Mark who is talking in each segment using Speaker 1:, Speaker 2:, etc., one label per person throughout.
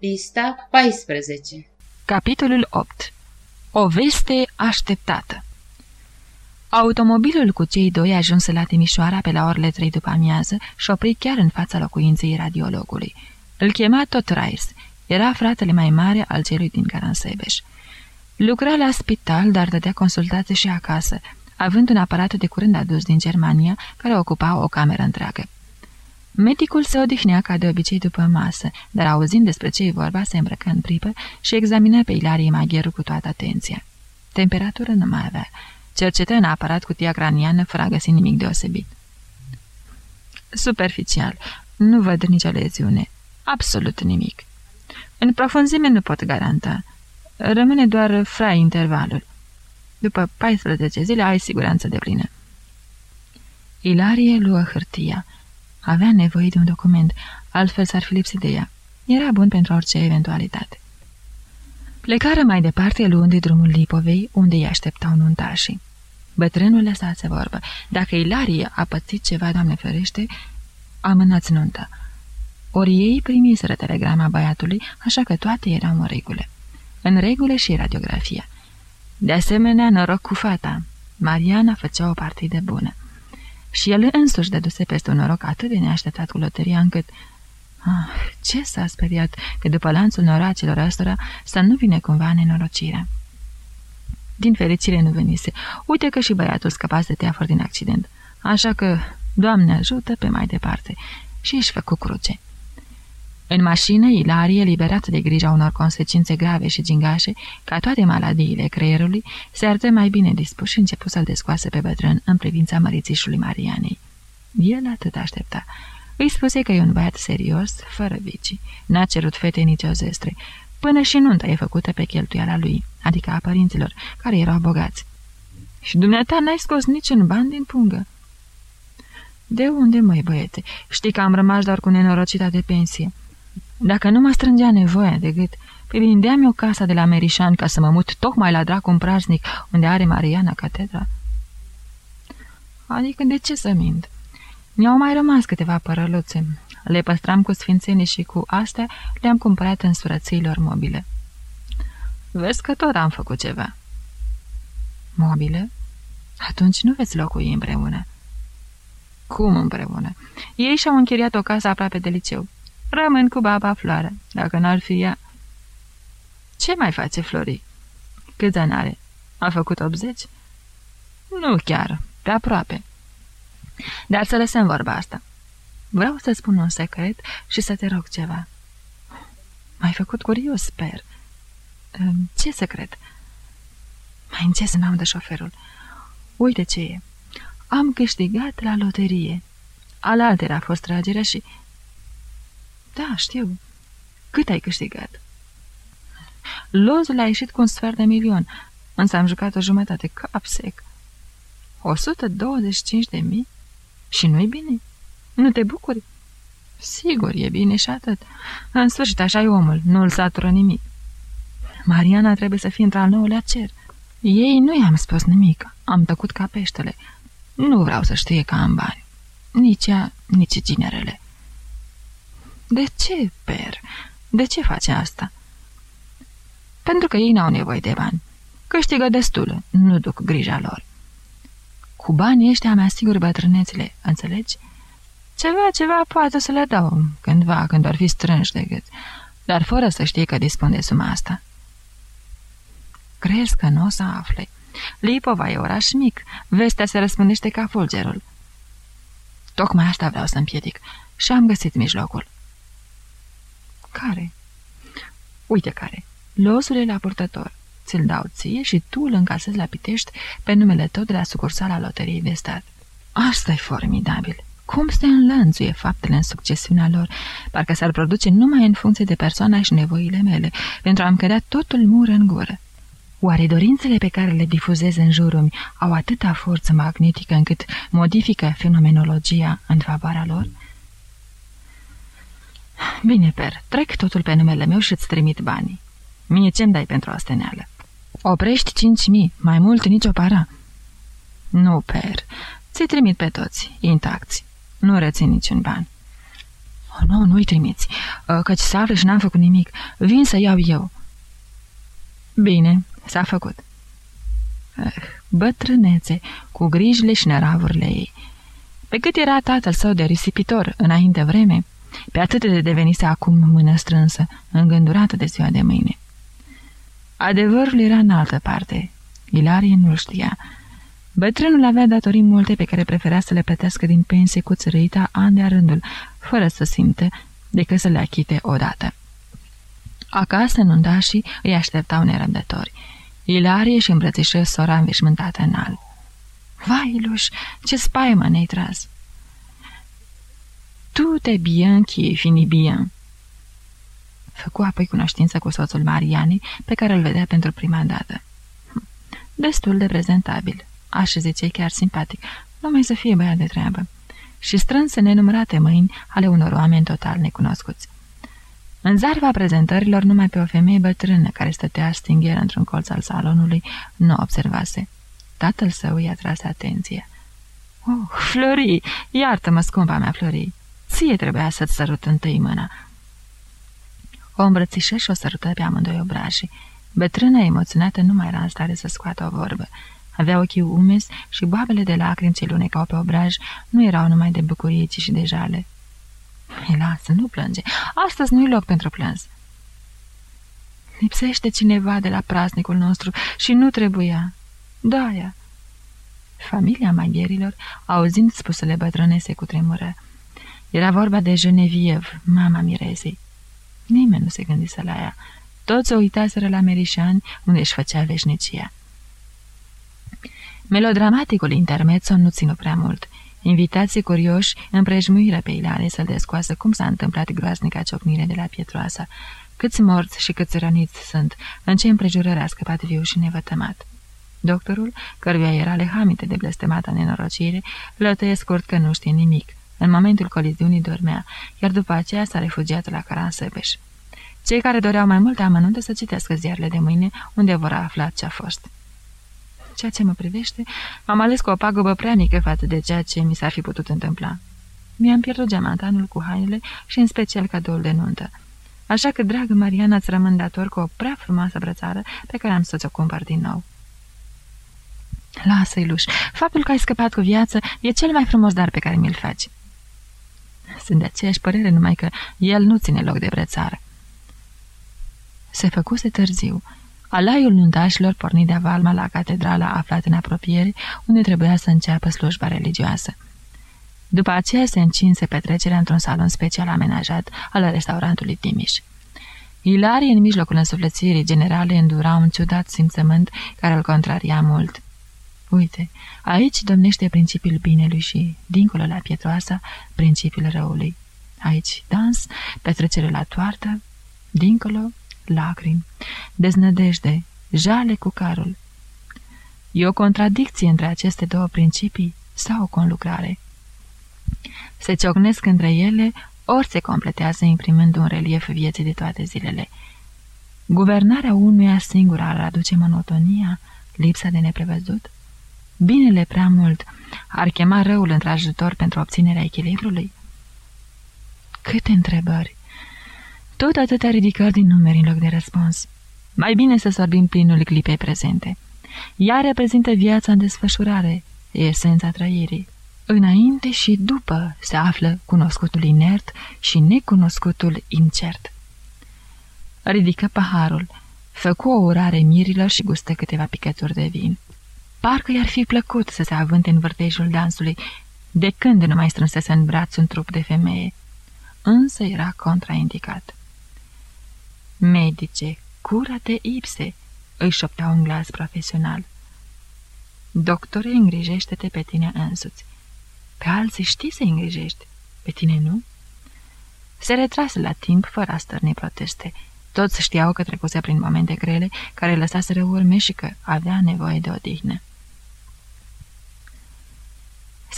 Speaker 1: Pista 14
Speaker 2: Capitolul 8 O veste așteptată Automobilul cu cei doi ajunse la Timișoara pe la orele trei după amiază și opri chiar în fața locuinței radiologului. Îl chema tot Rais. Era fratele mai mare al celui din Caransebeș. Lucra la spital, dar dădea consultații și acasă, având un aparat de curând adus din Germania, care ocupa o cameră întreagă. Medicul se odihnea ca de obicei după masă, dar auzind despre ce-i vorba, se îmbrăcă în pripă și examina pe Ilarie Magheru cu toată atenția. Temperatură nu mai avea. Cercetă în aparat cutia craniană fără a găsi nimic deosebit. Superficial. Nu văd nicio leziune. Absolut nimic. În profunzime nu pot garanta. Rămâne doar frai intervalul. După 14 zile ai siguranță de plină. Ilarie luă hârtia. Avea nevoie de un document, altfel s-ar fi lipsit de ea. Era bun pentru orice eventualitate. Plecară mai departe luând de drumul Lipovei, unde îi așteptau nuntașii. Bătrânul lăsați vorbă. Dacă Ilarie a pățit ceva, Doamne ferește, amânați nunta. Ori ei primiseră telegrama băiatului, așa că toate erau în regulă. În regulă și radiografia. De asemenea, noroc cu fata. Mariana făcea o partidă bună. Și el însuși dăduse peste un noroc atât de neașteptat cu loteria încât... Ah, ce s-a speriat că după lanțul noracilor ăstora să nu vine cumva nenorocirea. Din fericire nu venise. Uite că și băiatul scăpase de teafăr din accident. Așa că, Doamne ajută pe mai departe. Și își făcu cruce. În mașină, Ilarie, liberată de grija unor consecințe grave și gingașe, ca toate maladiile creierului, se arătă mai bine dispus și începu să-l descoase pe bătrân în privința mărițișului Marianei. El atât aștepta. Îi spuse că e un băiat serios, fără vicii. N-a cerut fete nicio zestre. Până și nunta e făcută pe cheltuiala lui, adică a părinților, care erau bogați. Și dumneata n-ai scos niciun ban din pungă. De unde, măi, băiete? Știi că am rămas doar cu nenorocita de pensie. Dacă nu mă strângea nevoia de gât, pe vindeam eu casa de la Merișan ca să mă mut tocmai la dracu un praznic unde are Mariana catedra. Adică de ce să mint? Mi-au mai rămas câteva părăluțe. Le păstram cu sfințenii și cu astea le-am cumpărat în surățiilor mobile. Vezi că tot am făcut ceva. Mobile? Atunci nu veți locui împreună. Cum împreună? Ei și-au închiriat o casă aproape de liceu. Rămân cu baba Floară, dacă n-ar fi ea. Ce mai face Flori? Câți ani are? A făcut 80? Nu chiar, pe aproape. Dar să lăsăm vorba asta. Vreau să spun un secret și să te rog ceva. M-ai făcut curios, sper. Ce secret? Mai încet să n-am de șoferul. Uite ce e. Am câștigat la loterie. Alalter a fost tragerea și da, știu. Cât ai câștigat? Lozul a ieșit cu un sfert de milion, însă am jucat o jumătate cap sec. 125 de mii? Și nu-i bine? Nu te bucuri? Sigur, e bine și atât. În sfârșit, așa e omul, nu-l satură nimic. Mariana trebuie să fie într-al nouălea cer. Ei nu i-am spus nimic, am tăcut ca peștele. Nu vreau să știe că am bani. Nici ea, nici ginerele. De ce, Per? De ce face asta? Pentru că ei n-au nevoie de bani. Câștigă destul, nu duc grija lor. Cu banii ăștia mi asigur bătrânețile, înțelegi? Ceva, ceva poate să le dau, cândva, când ar fi strânși de gât, dar fără să știe că dispun de suma asta. Crezi că nu o să afle? Lipova e oraș mic, vestea se răspândește ca fulgerul. Tocmai asta vreau să împiedic și am găsit mijlocul. Care? Uite care. Losul la purtător. Ți-l dau ție și tu îl încasezi la Pitești pe numele tău de la sucursala Loteriei de Stat. asta e formidabil. Cum se înlănțuie faptele în succesiunea lor, parcă s-ar produce numai în funcție de persoana și nevoile mele, pentru a-mi cădea totul mur în gură. Oare dorințele pe care le difuzez în jurul mi au atâta forță magnetică încât modifică fenomenologia în favoarea lor? Bine, Per, trec totul pe numele meu și îți trimit banii. Mie ce-mi dai pentru asteneală? Oprești cinci mii, mai mult nicio para. Nu, Per, ți trimit pe toți, intacți. Nu rețin niciun ban. Nu, nu-i trimiți, uh, căci se află și n-am făcut nimic. Vin să iau eu. Bine, s-a făcut. Eh, bătrânețe, cu grijile și neravurile ei. Pe cât era tatăl său de risipitor înainte vreme, pe atât de devenise acum mână strânsă, îngândurată de ziua de mâine. Adevărul era în altă parte. Ilarie nu-l știa. Bătrânul avea datorii multe pe care prefera să le plătească din pensie cu țărâita an de rândul, fără să simte decât să le achite odată. Acasă, nundașii îi așteptau nerăbdători. Ilarie și îmbrățișă sora înveșmântată în alb. Vai, Luș, ce spaimă ne-ai tras! Tout est bien qui finit bien. Făcu apoi cunoștință cu soțul Mariani, pe care îl vedea pentru prima dată. Hm, destul de prezentabil, aș zice chiar simpatic, numai să fie băiat de treabă, și strânse nenumărate mâini ale unor oameni total necunoscuți. În zarva prezentărilor, numai pe o femeie bătrână care stătea stingher într-un colț al salonului, nu observase. Tatăl său i-a tras atenție. Oh, Flori, iartă-mă, scumpa mea, Flori. Ție trebuia să-ți sărut întâi mâna." O îmbrățișă și o sărută pe amândoi obrajii. Bătrâna emoționată nu mai era în stare să scoată o vorbă. Avea ochii umezi și boabele de lacrimi ce lunecau pe obraj nu erau numai de bucurie, ci și de jale. Ei, lasă, nu plânge. Astăzi nu-i loc pentru plâns. Lipsește cineva de la praznicul nostru și nu trebuia. Da, ea. Familia maghierilor, auzind spusele bătrâne, se cutremură. Era vorba de Genevieve, mama Mirezei. Nimeni nu se gândise la ea. Toți o uitaseră la Merișani, unde își făcea veșnicia. Melodramaticul intermezzo nu ținu prea mult. Invitații curioși împrejmuiră pe Ilare să-l descoasă cum s-a întâmplat groaznica ciocnire de la Pietroasa. Câți morți și câți răniți sunt, în ce împrejurări a scăpat viu și nevătămat. Doctorul, căruia era lehamite de blestemata nenorocire, lătăie scurt că nu știe nimic. În momentul coliziunii dormea, iar după aceea s-a refugiat la Caransebeș. Cei care doreau mai multe amănunte să citească ziarele de mâine, unde vor afla ce a fost. Ceea ce mă privește, am ales cu o pagubă prea mică față de ceea ce mi s-ar fi putut întâmpla. Mi-am pierdut geamantanul cu hainele și în special cadoul de nuntă. Așa că, dragă Mariana, îți rămân dator cu o prea frumoasă brățară pe care am să ți-o cumpăr din nou. Lasă-i, Luș, faptul că ai scăpat cu viață e cel mai frumos dar pe care mi-l faci. Sunt de aceeași părere, numai că el nu ține loc de brățară. Se făcuse târziu. Alaiul nuntașilor porni de Valma la catedrala aflată în apropiere, unde trebuia să înceapă slujba religioasă. După aceea se încinse petrecerea într-un salon special amenajat al restaurantului Timiș. Ilarie, în mijlocul însuflățirii generale, îndura un ciudat simțământ care îl contraria mult. Uite, aici domnește principiul binelui și, dincolo la pietroasa, principiul răului. Aici dans, petrecere la toartă, dincolo, lacrimi, deznădejde, jale cu carul. E o contradicție între aceste două principii sau o conlucrare? Se ciocnesc între ele, ori se completează imprimând un relief vieții de toate zilele. Guvernarea unuia singur ar aduce monotonia, lipsa de neprevăzut? Binele prea mult ar chema răul într-ajutor pentru obținerea echilibrului? Câte întrebări! Tot atâtea ridicări din numeri în loc de răspuns. Mai bine să sorbim plinul clipei prezente. Ea reprezintă viața în desfășurare, esența trăirii. Înainte și după se află cunoscutul inert și necunoscutul incert. Ridică paharul, făcu o urare mirilor și gustă câteva picături de vin. Parcă i-ar fi plăcut să se avânte în vârtejul dansului, de când nu mai strânsese în braț un trup de femeie. Însă era contraindicat. Medice, curate ipse, îi șoptea un glas profesional. Doctore, îngrijește-te pe tine însuți. Pe alții știi să îngrijești, pe tine nu? Se retrase la timp fără a stărni proteste. Toți știau că trecuse prin momente grele, care lăsaseră urme și că avea nevoie de odihnă.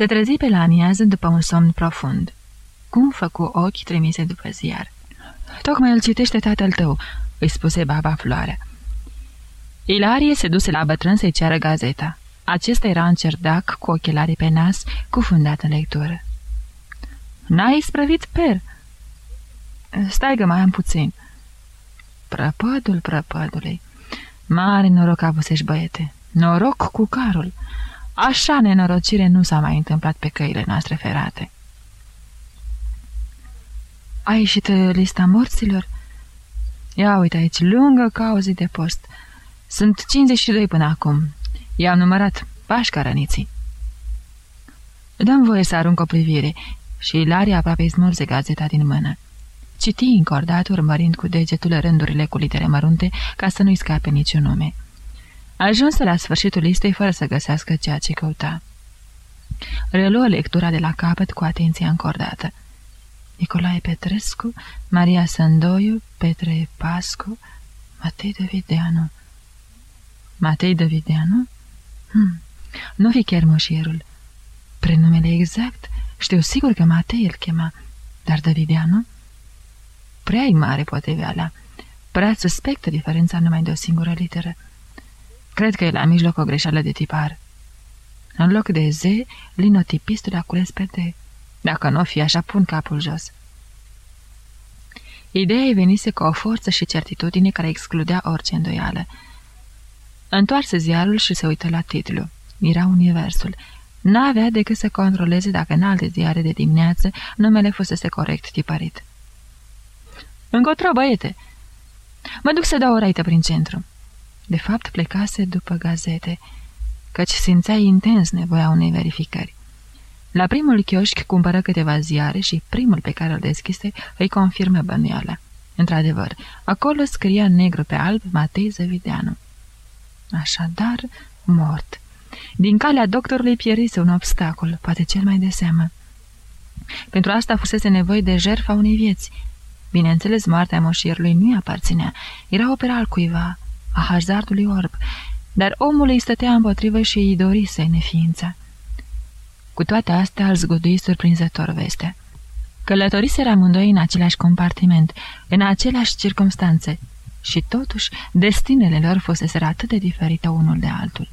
Speaker 2: Se trezi pe la amiază după un somn profund. Cum făcu ochi trimise după ziar? Tocmai îl citește tatăl tău," îi spuse baba Floarea. Ilarie se duse la bătrân să-i ceară gazeta. Acesta era în cerdac, cu ochelarii pe nas, cufundat în lectură. N-ai isprăvit per?" Stai că mai am puțin. Prăpădul prăpădului. Mare noroc avusești, băiete. Noroc cu carul. Așa nenorocire nu s-a mai întâmplat pe căile noastre ferate. A ieșit lista morților? Ia uite aici, lungă cauzii de post. Sunt 52 până acum. I-am numărat pașca răniții. Dăm voie să arunc o privire și Ilaria aproape smulse gazeta din mână. Citi încordat, urmărind cu degetul rândurile cu litere mărunte, ca să nu-i scape niciun nume. Ajunsă la sfârșitul listei fără să găsească ceea ce căuta. Reluă lectura de la capăt cu atenție încordată. Nicolae Petrescu, Maria Sandoiu, Petre Pascu, Matei Davideanu. Matei Davideanu? Hmm. Nu fi chiar moșierul. Prenumele exact? Știu sigur că Matei îl chema, dar Davideanu? Prea-i mare poteveala. Prea suspectă diferența numai de o singură literă. Cred că e la mijloc o greșeală de tipar. În loc de Z, linotipistul a cules pe D. Dacă nu o fi așa, pun capul jos. Ideea ei venise cu o forță și certitudine care excludea orice îndoială. Întoarse ziarul și se uită la titlu. Era Universul. N-avea decât să controleze dacă în alte ziare de dimineață numele fusese corect tipărit. Încotro, băiete! Mă duc să dau o raită prin centru. De fapt, plecase după gazete, căci simțea intens nevoia unei verificări. La primul chioșc cumpără câteva ziare și primul pe care îl deschise îi confirmă bănuiala. Într-adevăr, acolo scria negru pe alb Matei Zăvideanu. Așadar, mort. Din calea doctorului pierise un obstacol, poate cel mai de seamă. Pentru asta fusese nevoie de jertfa unei vieți. Bineînțeles, moartea moșierului nu-i aparținea, era opera al cuiva, a hazardului orb, dar omul îi stătea împotrivă și îi dorise neființa. Cu toate astea îl zgudui surprinzător vestea. Călătoriseră amândoi în același compartiment, în aceleași circunstanțe, și totuși destinele lor fuseseră atât de diferite unul de altul.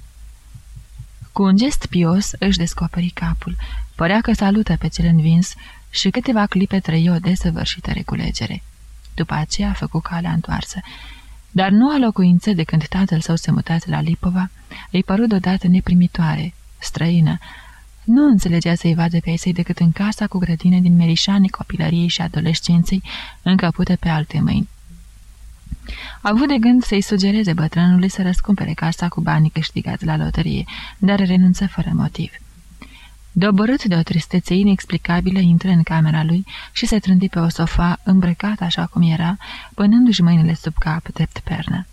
Speaker 2: Cu un gest pios își descoperi capul, părea că salută pe cel învins și câteva clipe trăi o desăvârșită reculegere. După aceea a făcut calea întoarsă, dar nu a locuință de când tatăl său se mutase la Lipova, îi părut deodată neprimitoare, străină, nu înțelegea să-i vadă pe ei decât în casa cu grădine din merișanii copilăriei și adolescenței, încăpute pe alte mâini. A avut de gând să-i sugereze bătrânului să răscumpere casa cu banii câștigați la loterie, dar renunță fără motiv. Dobărât de o tristețe inexplicabilă, intră în camera lui și se trândi pe o sofa, îmbrăcat așa cum era, pânându-și mâinile sub cap, drept pernă.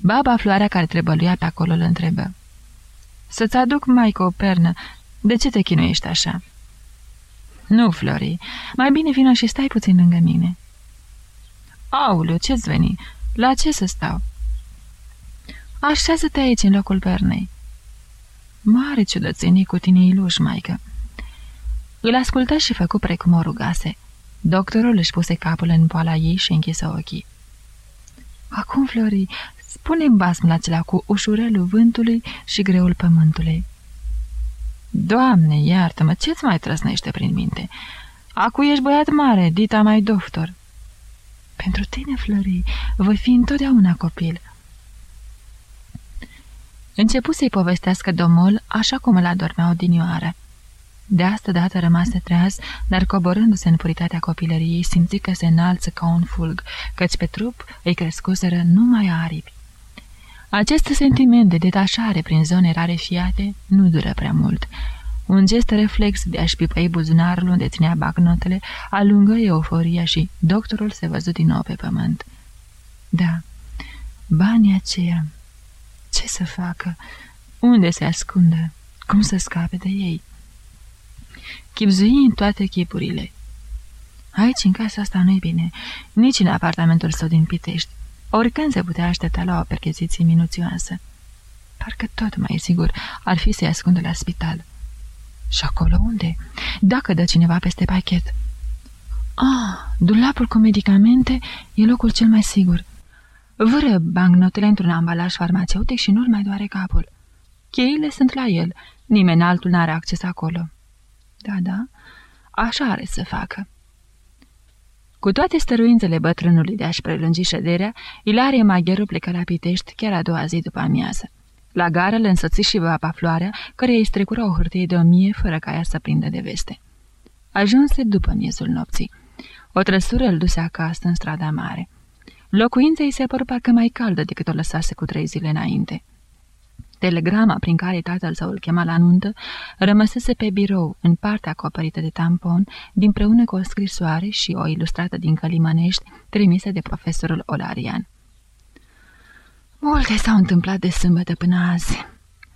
Speaker 2: Baba Floarea care trebăluia pe acolo îl întrebă. Să-ți aduc, mai o pernă. De ce te chinuiești așa?" Nu, Flori, mai bine vină și stai puțin lângă mine." Auleu, ce-ți veni? La ce să stau?" Așează-te aici, în locul pernei." Mare ciudățenie cu tine, iluș, maică." Îl ascultă și făcu precum o rugase. Doctorul își puse capul în poala ei și închisă ochii. Acum, Flori, spune-mi basmul acela cu ușurelul vântului și greul pământului. Doamne, iartă-mă, ce-ți mai trăsnește prin minte? Acu ești băiat mare, dita mai doctor. Pentru tine, Flori, voi fi întotdeauna copil. Începu să-i povestească domol așa cum îl adormea odinioară. De asta dată rămase treaz, dar coborându-se în puritatea copilăriei, simți că se înalță ca un fulg, căci pe trup îi crescuseră numai aripi. Acest sentiment de detașare prin zone rare fiate nu dură prea mult. Un gest reflex de a-și pipăi buzunarul unde ținea bagnotele alungă euforia și doctorul se văzut din nou pe pământ. Da, banii aceia, ce să facă? Unde se ascundă? Cum să scape de ei? Chipzui în toate chipurile. Aici, în casa asta, nu-i bine, nici în apartamentul său din Pitești. Oricând se putea aștepta la o percheziție minuțioasă. Parcă tot mai sigur ar fi să-i ascundă la spital. Și acolo unde? Dacă dă cineva peste pachet. Ah, dulapul cu medicamente e locul cel mai sigur. Vără banknotele într-un ambalaj farmaceutic și nu-l mai doare capul. Cheile sunt la el, nimeni altul n-are acces acolo. Da, da, așa are să facă. Cu toate stăruințele bătrânului de a-și prelungi șederea, Ilarie Magheru plecă la Pitești chiar a doua zi după amiază. La gară le însoți și Baba Floarea, care îi strecură o hârtie de o mie fără ca ea să prindă de veste. Ajunse după miezul nopții. O trăsură îl duse acasă în strada mare. Locuința îi se păru parcă mai caldă decât o lăsase cu trei zile înainte. Telegrama prin care tatăl său îl chema la nuntă rămăsese pe birou, în partea acoperită de tampon, dinpreună cu o scrisoare și o ilustrată din Călimănești, trimisă de profesorul Olarian. Multe s-au întâmplat de sâmbătă până azi,"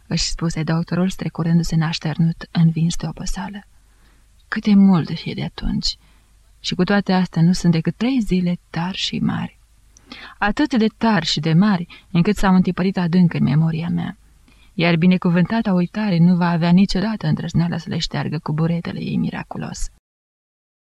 Speaker 2: își spuse doctorul strecurându-se nașternut, învins de oboseală. Cât de mult fie de atunci! Și cu toate astea nu sunt decât trei zile tari și mari. Atât de tari și de mari, încât s-au întipărit adânc în memoria mea. Iar binecuvântata uitare nu va avea niciodată îndrăzneala să le șteargă cu buretele ei miraculos.